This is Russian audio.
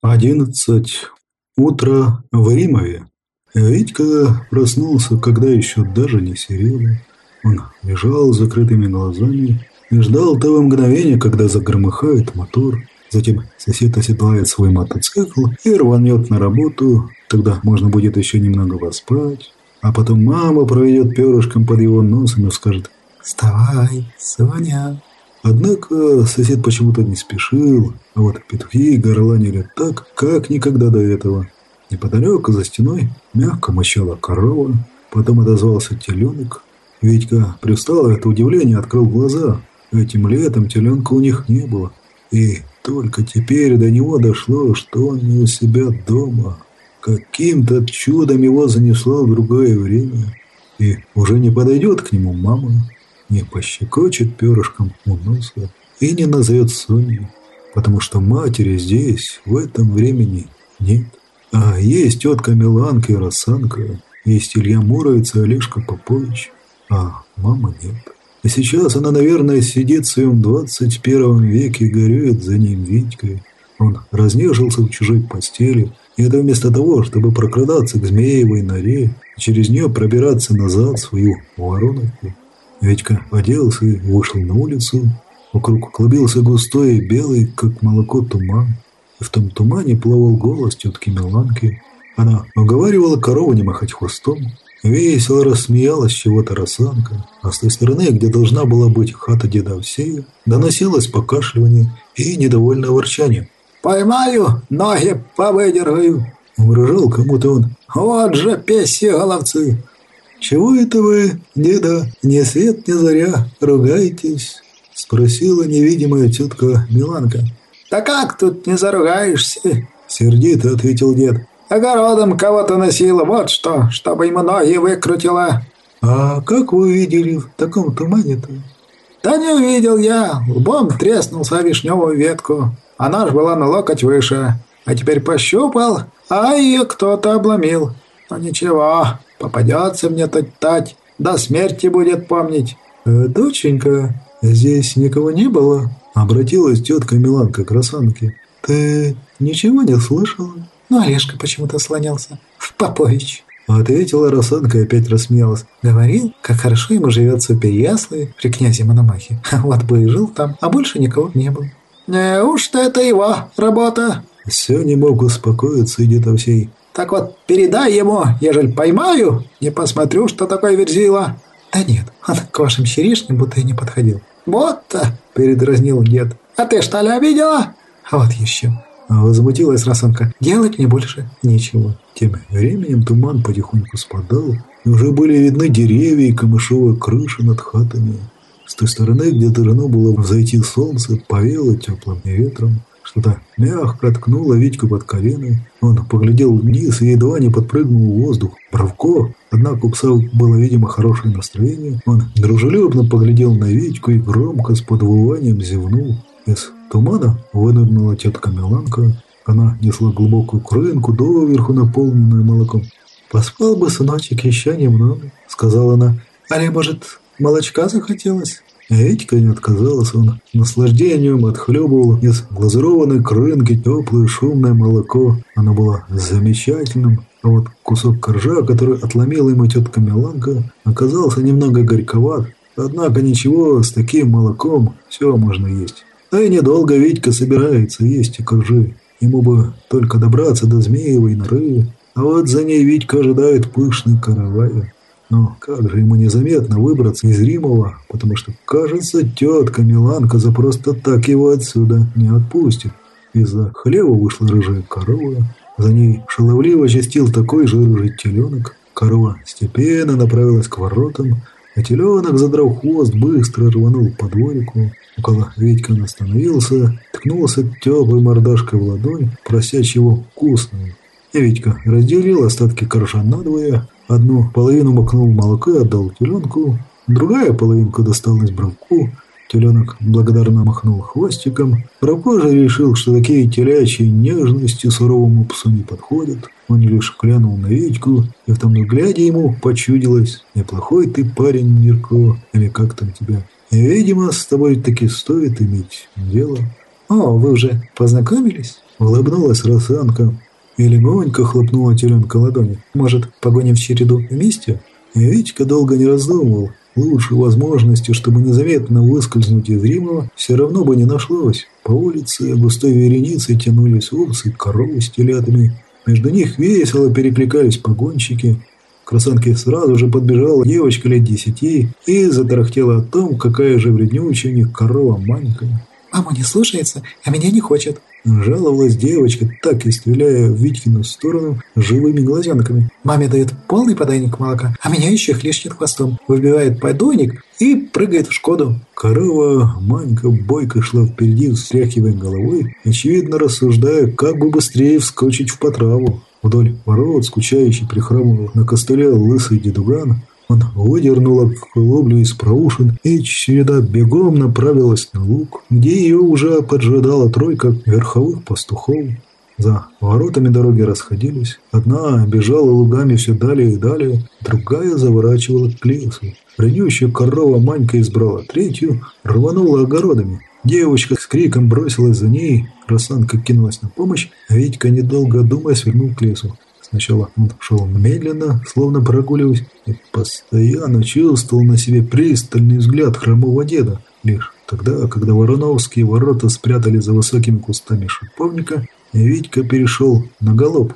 Одиннадцать. Утро в Римове. Витька проснулся, когда еще даже не серело. Он лежал с закрытыми глазами и ждал того мгновения, когда загромыхает мотор. Затем сосед оседлает свой мотоцикл и рванет на работу. Тогда можно будет еще немного поспать. А потом мама проведет перышком под его носом и скажет «Вставай, Соня». Однако сосед почему-то не спешил, а вот петухи горланили так, как никогда до этого. Неподалеку за стеной мягко мощала корова, потом отозвался теленок. Витька привстал от удивления открыл глаза. Этим летом теленка у них не было. И только теперь до него дошло, что он не у себя дома. Каким-то чудом его занесло в другое время. И уже не подойдет к нему мама не пощекочет перышком у носа и не назовет Соней, потому что матери здесь в этом времени нет. А есть тетка Миланка и Росанка, есть Илья Муровец и Олежка Попович, а мама нет. И сейчас она, наверное, сидит в своем 21 веке и горюет за ним Витькой. Он разнежился в чужой постели, и это вместо того, чтобы прокрадаться к Змеевой норе через нее пробираться назад в свою вороновку. Витька оделся и вышел на улицу. Вокруг клубился густой белый, как молоко, туман. И в том тумане плавал голос тетки Миланки. Она уговаривала корову не махать хвостом. Весело рассмеялась чего-то росанка, а с той стороны, где должна была быть хата деда Овсея, доносилось покашливание и недовольное ворчание. «Поймаю, ноги повыдергаю!» Угрожал кому-то он. «Вот же песи головцы! «Чего это вы, деда, ни свет ни заря, ругаетесь?» Спросила невидимая тетка Миланка. «Да как тут не заругаешься?» Сердито ответил дед. «Огородом кого-то носила, вот что, чтобы ему ноги выкрутила». «А как вы видели в таком тумане-то?» «Да не увидел я, лбом треснулся вишневую ветку. Она ж была на локоть выше, а теперь пощупал, а ее кто-то обломил. Но ничего, Попадется мне тать-тать, до смерти будет помнить. Э, «Доченька, здесь никого не было?» Обратилась тетка Миланка к Росанке. «Ты ничего не слышала?» «Ну, Олежка почему-то слонялся. В Попович». Ответила Росанка и опять рассмеялась. Говорил, как хорошо ему живется в Переяславе при князе Мономахе. Вот бы и жил там, а больше никого не было. «Неужто это его работа?» Все не мог успокоиться и где-то всей. Так вот, передай ему, ежели поймаю, не посмотрю, что такое верзила». «Да нет, он к вашим щеришкам будто и не подходил». «Вот-то», — передразнил дед. «А ты что ли обидела?» «А вот еще». Возмутилась Росанка. «Делать мне больше нечего». Тем временем туман потихоньку спадал, и уже были видны деревья и камышовая крыша над хатами. С той стороны, где должно было взойти солнце, повело теплым ветром. Что-то мягко ткнуло Витьку под колено. Он поглядел вниз и едва не подпрыгнул в воздух. Бравко, однако у пса было, видимо, хорошее настроение. Он дружелюбно поглядел на Витьку и громко с подвыванием зевнул. Из тумана вынырнула тетка Миланка. Она несла глубокую крынку, доверху наполненную молоком. «Поспал бы, сыночек, еще немного», — сказала она. «Али, может, молочка захотелось?» Этька не отказалась, он наслаждением отхлебывал из глазированной крынки теплое шумное молоко. Оно было замечательным, а вот кусок коржа, который отломила ему тетка Миланка, оказался немного горьковат. Однако ничего, с таким молоком все можно есть. А и недолго Витька собирается есть и коржи. Ему бы только добраться до Змеевой норы, а вот за ней Витька ожидает пышный каравай. Но как же ему незаметно выбраться из Римова, потому что, кажется, тетка Миланка за просто так его отсюда не отпустит. Из-за хлева вышла рыжая корова, за ней шаловливо чистил такой же рыжий теленок. Корова степенно направилась к воротам, а теленок, задрав хвост, быстро рванул по дворику. Около он остановился, ткнулся теплой мордашкой в ладонь, прося чего вкусного. И Витька разделил остатки коржа надвое, Одну половину макнул молоко и отдал теленку, другая половинка досталась Бравку. Теленок благодарно махнул хвостиком. Бравко же решил, что такие телячьи нежности суровому псу не подходят. Он лишь глянул на Витьку, и в том взгляде ему почудилось «Неплохой ты парень, Мирко, или как там тебя?» и, «Видимо, с тобой таки стоит иметь дело». «О, вы уже познакомились?» Улыбнулась Росанка и легонько хлопнула теленка ладони. «Может, погоним в череду вместе?» И Витька долго не раздумывал. Лучшей возможности, чтобы незаметно выскользнуть из Римова, все равно бы не нашлось. По улице густой вереницей тянулись овцы, коровы с телятами. Между них весело перекликались погонщики. К красанке сразу же подбежала девочка лет десяти и затарахтела о том, какая же вреднючая корова маленькая. «Мама не слушается, а меня не хочет». Жаловалась девочка, так и стреляя в Витькину сторону живыми глазенками. «Маме дает полный подойник молока, а меня еще хлещет хвостом, выбивает подойник и прыгает в Шкоду». Корова Манька бойко шла впереди, встряхивая головой, очевидно рассуждая, как бы быстрее вскочить в потраву. Вдоль ворот, скучающий прихрамывал на костыле лысый дедуган, он выдернула лоблю из проушин, и череда бегом направилась на луг, где ее уже поджидала тройка верховых пастухов. За воротами дороги расходились. Одна бежала лугами все далее и далее, другая заворачивала к лесу. Рынющая корова Манька избрала третью, рванула огородами. Девочка с криком бросилась за ней, Росанка кинулась на помощь, а Витька, недолго думая, свернул к лесу. Сначала он шел медленно, словно прогуливаясь, и постоянно чувствовал на себе пристальный взгляд хромого деда. Лишь тогда, когда Вороновские ворота спрятали за высокими кустами шиповника, Витька перешел на галоп.